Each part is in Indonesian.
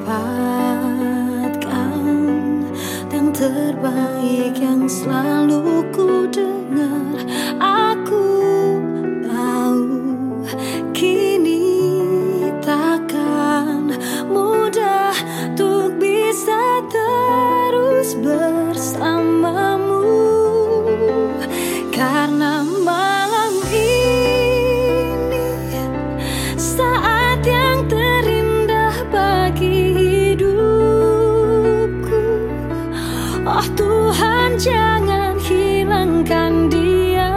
dapatkan yang terbaik yang selalu ku dengar. Aku tahu kini takkan mudah untuk bisa terus bersamamu karena. Jangan hilangkan dia.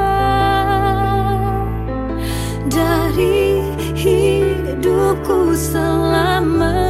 Dari hidupku selamanya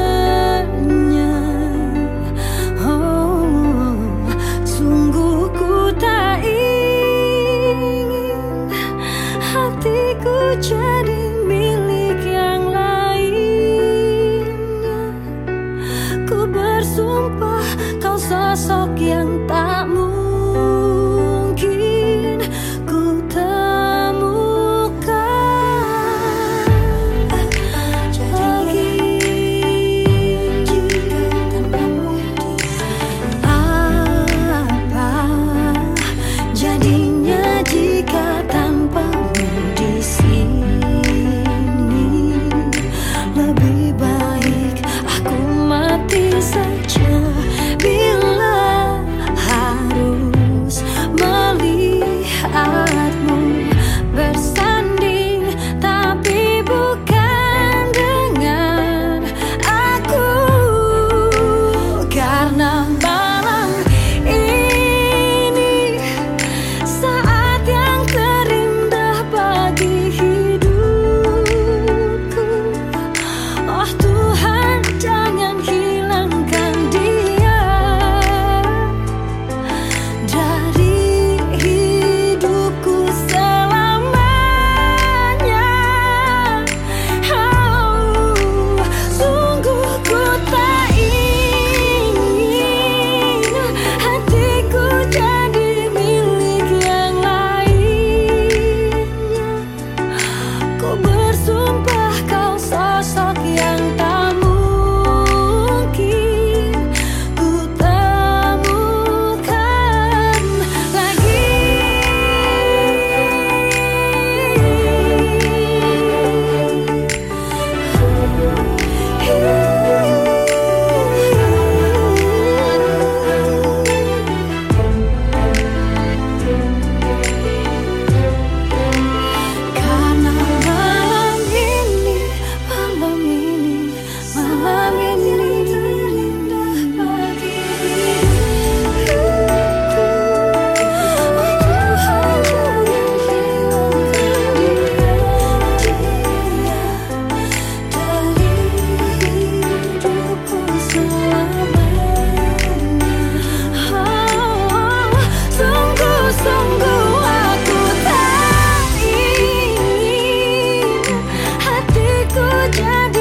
remember Yeah.